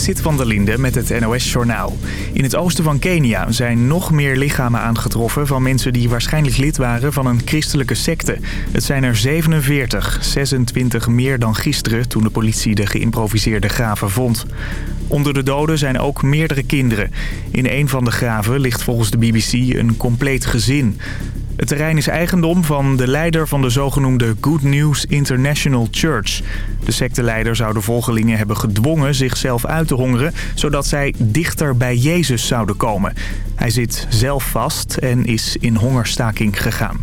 Sit van der Linde met het NOS-journaal. In het oosten van Kenia zijn nog meer lichamen aangetroffen... van mensen die waarschijnlijk lid waren van een christelijke secte. Het zijn er 47, 26 meer dan gisteren... toen de politie de geïmproviseerde graven vond. Onder de doden zijn ook meerdere kinderen. In een van de graven ligt volgens de BBC een compleet gezin. Het terrein is eigendom van de leider van de zogenoemde Good News International Church. De secteleider zou de volgelingen hebben gedwongen zichzelf uit te hongeren... zodat zij dichter bij Jezus zouden komen. Hij zit zelf vast en is in hongerstaking gegaan.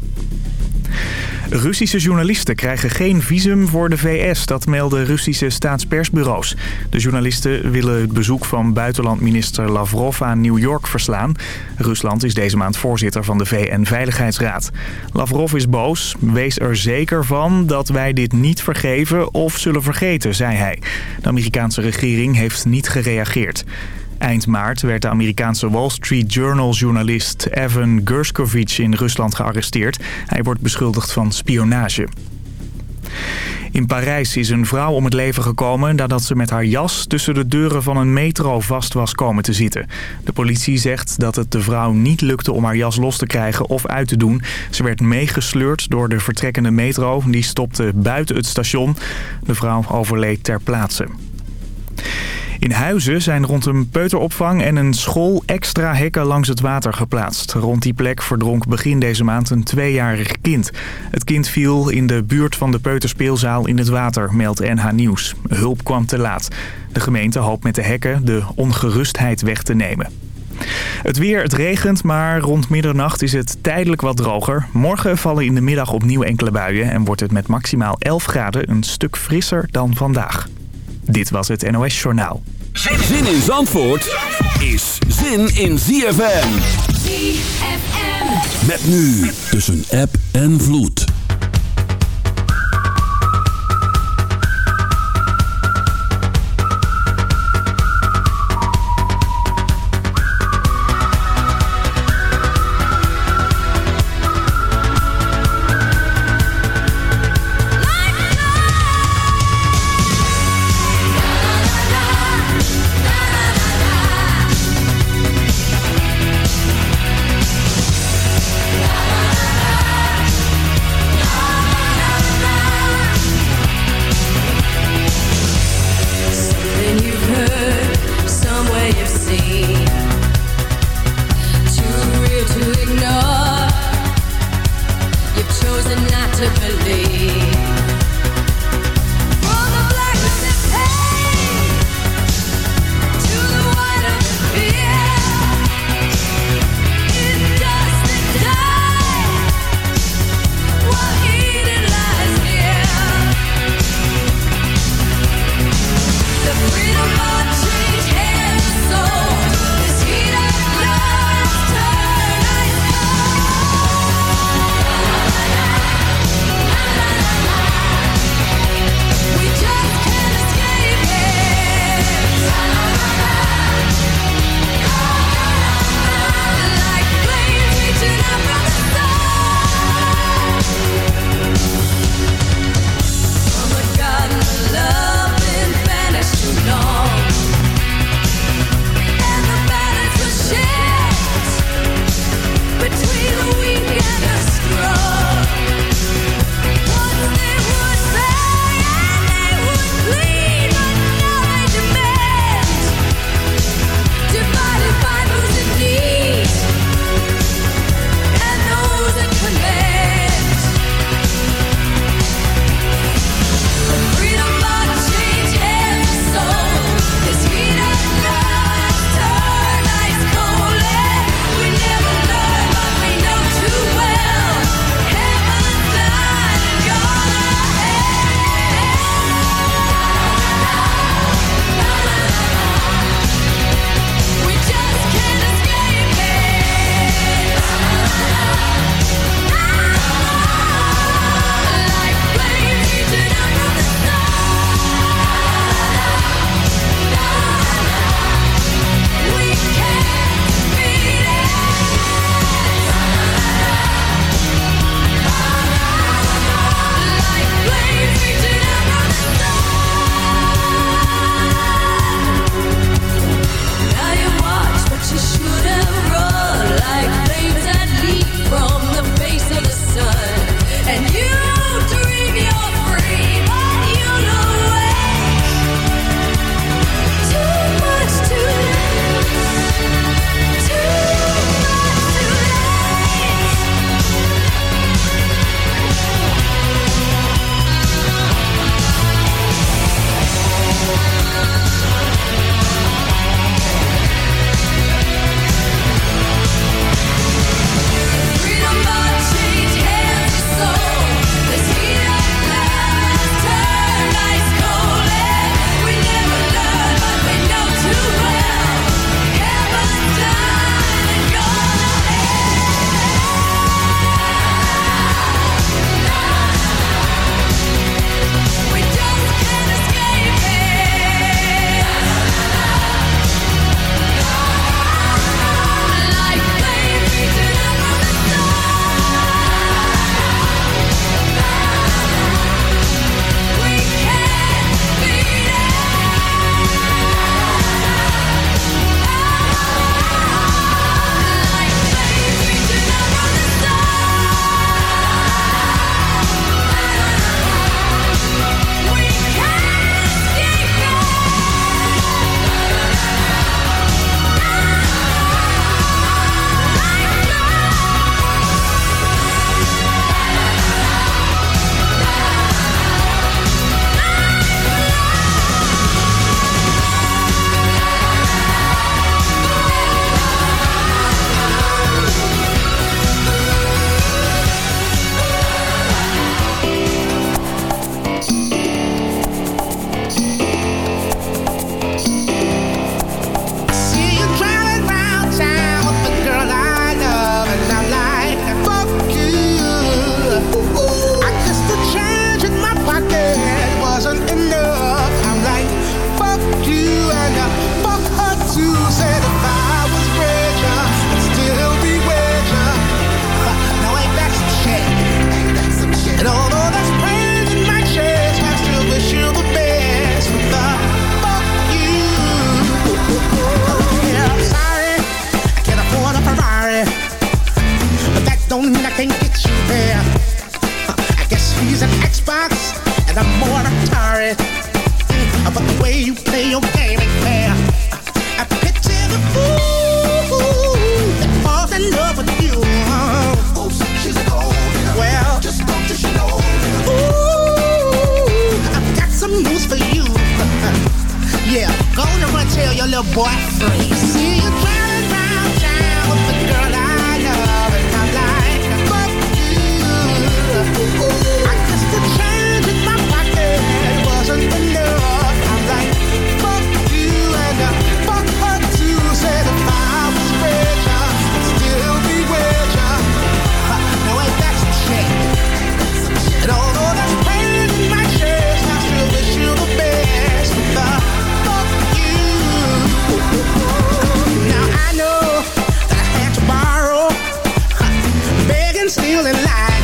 Russische journalisten krijgen geen visum voor de VS, dat melden Russische staatspersbureaus. De journalisten willen het bezoek van buitenlandminister Lavrov aan New York verslaan. Rusland is deze maand voorzitter van de VN-veiligheidsraad. Lavrov is boos, wees er zeker van dat wij dit niet vergeven of zullen vergeten, zei hij. De Amerikaanse regering heeft niet gereageerd. Eind maart werd de Amerikaanse Wall Street Journal-journalist Evan Gershkovich in Rusland gearresteerd. Hij wordt beschuldigd van spionage. In Parijs is een vrouw om het leven gekomen nadat ze met haar jas tussen de deuren van een metro vast was komen te zitten. De politie zegt dat het de vrouw niet lukte om haar jas los te krijgen of uit te doen. Ze werd meegesleurd door de vertrekkende metro. Die stopte buiten het station. De vrouw overleed ter plaatse. In Huizen zijn rond een peuteropvang en een school extra hekken langs het water geplaatst. Rond die plek verdronk begin deze maand een tweejarig kind. Het kind viel in de buurt van de peuterspeelzaal in het water, meldt NH Nieuws. Hulp kwam te laat. De gemeente hoopt met de hekken de ongerustheid weg te nemen. Het weer, het regent, maar rond middernacht is het tijdelijk wat droger. Morgen vallen in de middag opnieuw enkele buien en wordt het met maximaal 11 graden een stuk frisser dan vandaag. Dit was het NOS Journaal. Zin in Zandvoort is zin in ZFM. ZFM. Met nu tussen app en vloed. boyfriend. feeling like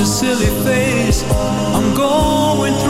a silly face. I'm going through.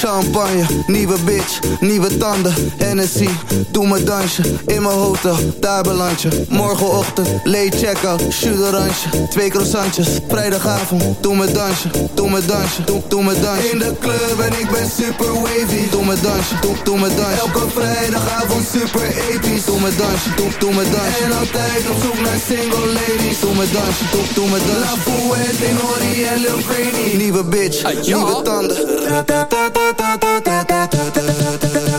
Champagne, nieuwe bitch, nieuwe tanden, Hennessy, doe me dansje, in mijn hotel, daar beland je. Morgenochtend, late check-out, shoot oranje, twee croissantjes. Vrijdagavond, doe me dansje, doe me dansje, doe, doe me dansje. In de club en ik ben super wavy, doe me dansje, doe, doe me dansje. Elke vrijdagavond super episch, doe me dansje, doe, doe me dansje. En altijd op zoek naar single ladies, doe me dansje, doe, doe me dansje. La Fouette, in Horry en Lil. Nieuwe bitch, nieuwe tanden.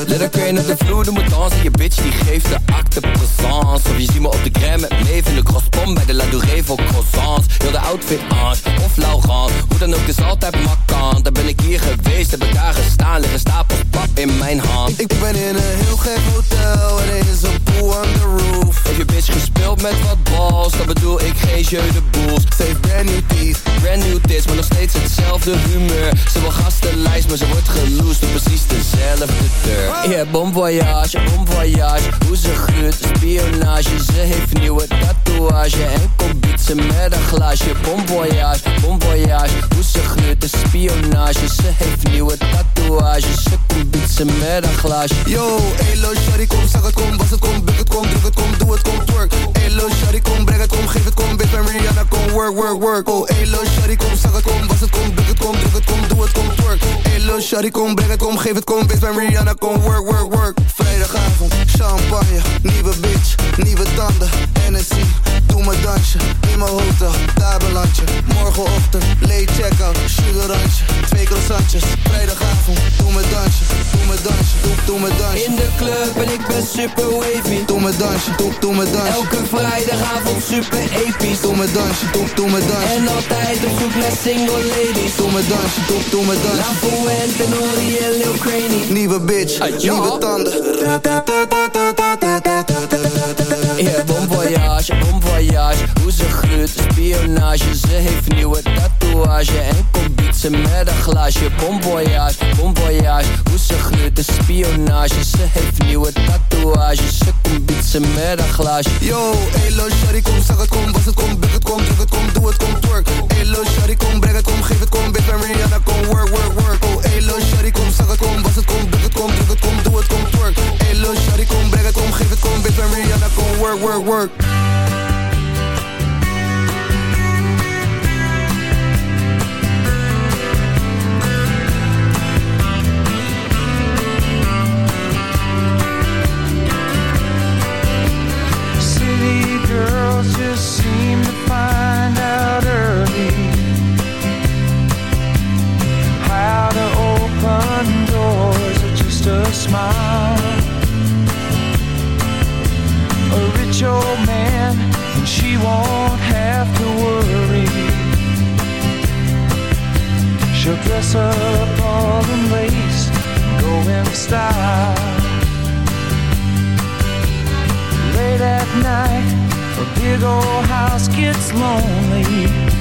Let her crane op de vloer, doe me dansen Je bitch die geeft de acte présence. Of je ziet me op de crème met neef in de crosspom Bij de La Douree voor croissants. Heel de outfit Ange of Laurent Hoe dan ook is altijd makkant Daar ben ik hier geweest, heb ik daar gestaan Liggen stapels pap in mijn hand. Ik ben in een heel gek hotel en er is een pool on the roof. Heb je bitch gespeeld met wat balls? Dan bedoel ik geen jeu de boels. Heeft brand new teeth, Brand new tits, maar nog steeds hetzelfde humeur. Ze wil gastenlijst, maar ze wordt geloosd Door precies dezelfde deur. Yeah, bon voyage, bon voyage Hoe ze gruurt, spionage. Ze heeft nieuwe tatoeage En komt bietsen met een glaasje. Bon voyage, bon voyage Hoe ze gruurt, de spionage. Ze heeft nieuwe tatoeage. Ze komt bietsen met een glaasje. Yo, elo, shawty, kom, zeg het, kom, was het, kom, buk het, kom, druk het, kom, doe het, kom, twerk. Elo, shawty, kom, breng het, kom, work, work, work. Oh, elo, shawty, kom, zeg het, kom, was het, kom, buk het, kom, druk het, kom, doe het, kom, twerk. Elo, shawty, kom breng het, kom geef het, kom bitch bij Rihanna, kom work, work, work Vrijdagavond, champagne, nieuwe bitch, nieuwe tanden, Hennessy Doe mijn dansje, in mijn hotel, daar beland je Morgenochtend, late check-out, sugarantje Twee croissantjes, vrijdagavond, doe mijn dansje Doe mijn dansje, doe, doe mijn dansje In de club en ik ben super wavy Doe mijn dansje, doe, doe mijn dansje Elke vrijdagavond super episch Doe mijn dansje, doe, doe mijn dansje En altijd op zoek naar single ladies Doe mijn dansje, doe, doe mijn dansje La Fuente, Nori en Lil Craney Nieuwe bitch, Ah, nieuwe tanden Yeah, bon voyage, bon voyage Hoe ze gluurt, spionage. Ze heeft nieuwe tatoeage En komt bietsen met een glaasje. Bon voyage, bon voyage Hoe ze gluurt, spionage. Ze heeft nieuwe tatoeage. Ze komt bietsen met een glaasje. Yo, elo, shawty, kom, zeg het, kom, was het, kom, buk het, kom, druk het, kom, doe het, kom, twerk. Elo, shawty, kom, breng het, kom, geef het, kom, bitch, Rihanna, kom, work, work, work. Oh, elo, shawty, kom, zeg het, kom, was het, kom, kom, doe het, kom, twerk. Elo, shawty, kom, breng het, kom, geef kom, bitch, bij Rihanna, kom, work, work, work. City girls just seem to find just a smile. A rich old man, and she won't have to worry. She'll dress up all in lace, go in style. Late at night, a big old house gets lonely.